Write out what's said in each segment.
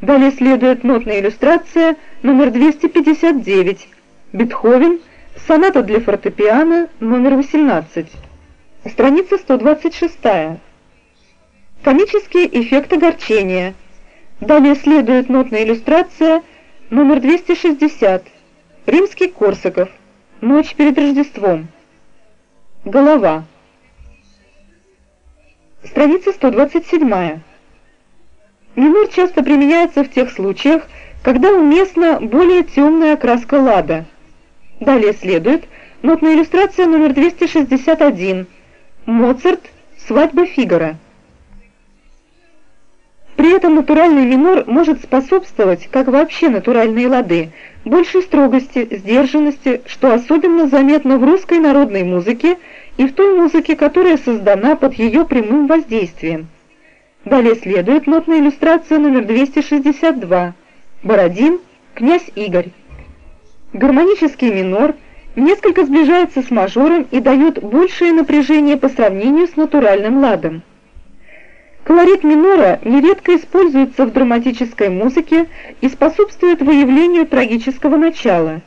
Далее следует нотная иллюстрация номер 259. Бетховен. Соната для фортепиано номер 18. Страница 126. Комический эффект огорчения. Далее следует нотная иллюстрация номер 260. Римский Корсаков. Ночь перед Рождеством. Голова. Страница 127. Минор часто применяется в тех случаях, когда уместна более темная окраска лада. Далее следует нотная иллюстрация номер 261. Моцарт «Свадьба Фигара». При этом натуральный минор может способствовать, как вообще натуральные лады, большей строгости, сдержанности, что особенно заметно в русской народной музыке и в той музыке, которая создана под ее прямым воздействием. Далее следует нотная иллюстрация номер 262. Бородин, князь Игорь. Гармонический минор несколько сближается с мажором и дает большее напряжение по сравнению с натуральным ладом. Колорит минора нередко используется в драматической музыке и способствует выявлению трагического начала,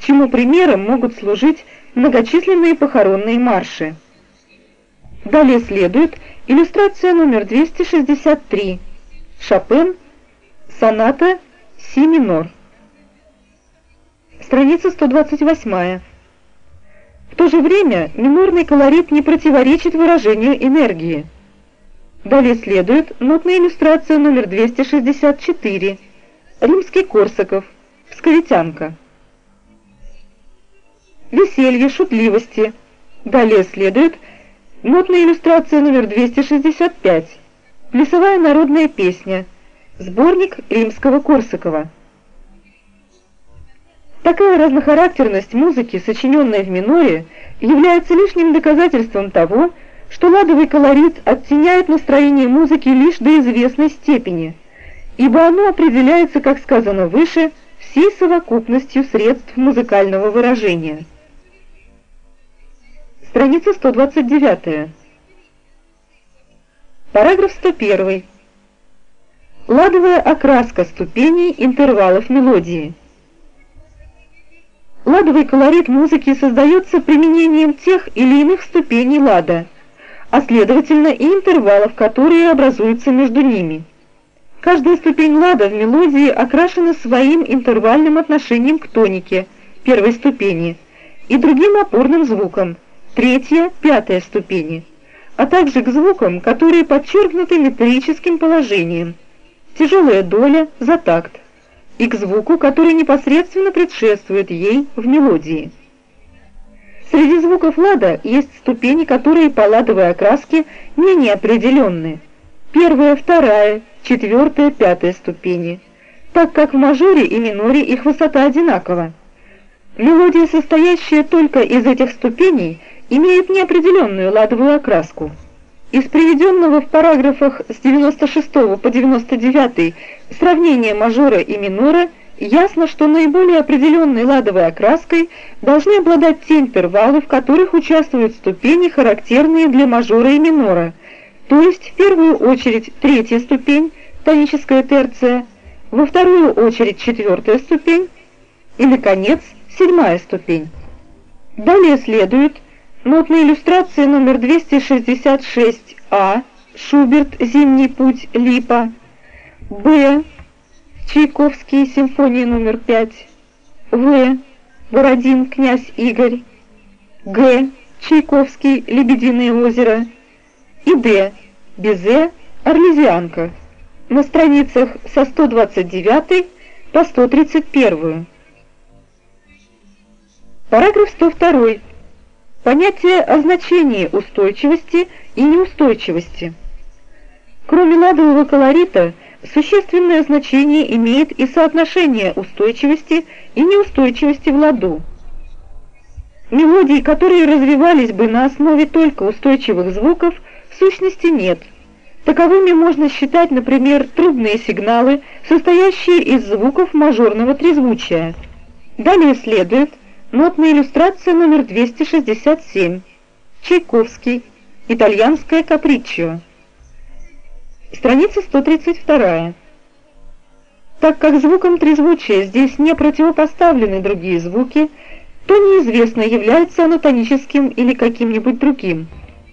чему примером могут служить многочисленные похоронные марши. Далее следует иллюстрация номер 263. Шопен. Соната си минор. Страница 128. В то же время минорный колорит не противоречит выражению энергии. Далее следует нотная иллюстрация номер 264. Римский Корсаков. Псковитянка. Веселье, шутливости. Далее следует Нотная иллюстрация номер 265. Плясовая народная песня. Сборник Римского-Корсакова. Такая разнохарактерность музыки, сочиненной в миноре, является лишним доказательством того, что ладовый колорит оттеняет настроение музыки лишь до известной степени, ибо оно определяется, как сказано выше, всей совокупностью средств музыкального выражения. Страница 129. Параграф 101. Ладовая окраска ступеней интервалов мелодии. Ладовый колорит музыки создается применением тех или иных ступеней лада, а следовательно и интервалов, которые образуются между ними. Каждая ступень лада в мелодии окрашена своим интервальным отношением к тонике, первой ступени, и другим опорным звукам – третья, пятая ступени, а также к звукам, которые подчеркнуты метрическим положением, тяжелая доля за такт, и к звуку, который непосредственно предшествует ей в мелодии. Среди звуков лада есть ступени, которые по ладовой окраске менее определенные. Первая, вторая, четвертая, пятая ступени, так как в мажоре и миноре их высота одинакова. Мелодия, состоящая только из этих ступеней, имеет неопределенную ладовую окраску. Из приведенного в параграфах с 96 по 99 сравнения мажора и минора ясно, что наиболее определенной ладовой окраской должны обладать те интервалы, в которых участвуют ступени, характерные для мажора и минора, то есть в первую очередь третья ступень, тоническая терция, во вторую очередь четвертая ступень и, наконец, седьмая ступень. Далее следует Нотная иллюстрация номер 266А, Шуберт «Зимний путь», Липа, Б. Чайковский, симфония номер 5, В. Бородин, князь Игорь, Г. Чайковский, Лебединое озеро и Д. Безе, Орлезианка на страницах со 129 по 131. Параграф 102. Понятие о значении устойчивости и неустойчивости. Кроме ладового колорита, существенное значение имеет и соотношение устойчивости и неустойчивости в ладу. Мелодий, которые развивались бы на основе только устойчивых звуков, в сущности нет. Таковыми можно считать, например, трубные сигналы, состоящие из звуков мажорного трезвучия. Далее следует Нотная иллюстрация номер 267. Чайковский. Итальянское каприччо. Страница 132. Так как звуком трезвучия здесь не противопоставлены другие звуки, то неизвестно, является оно тоническим или каким-нибудь другим.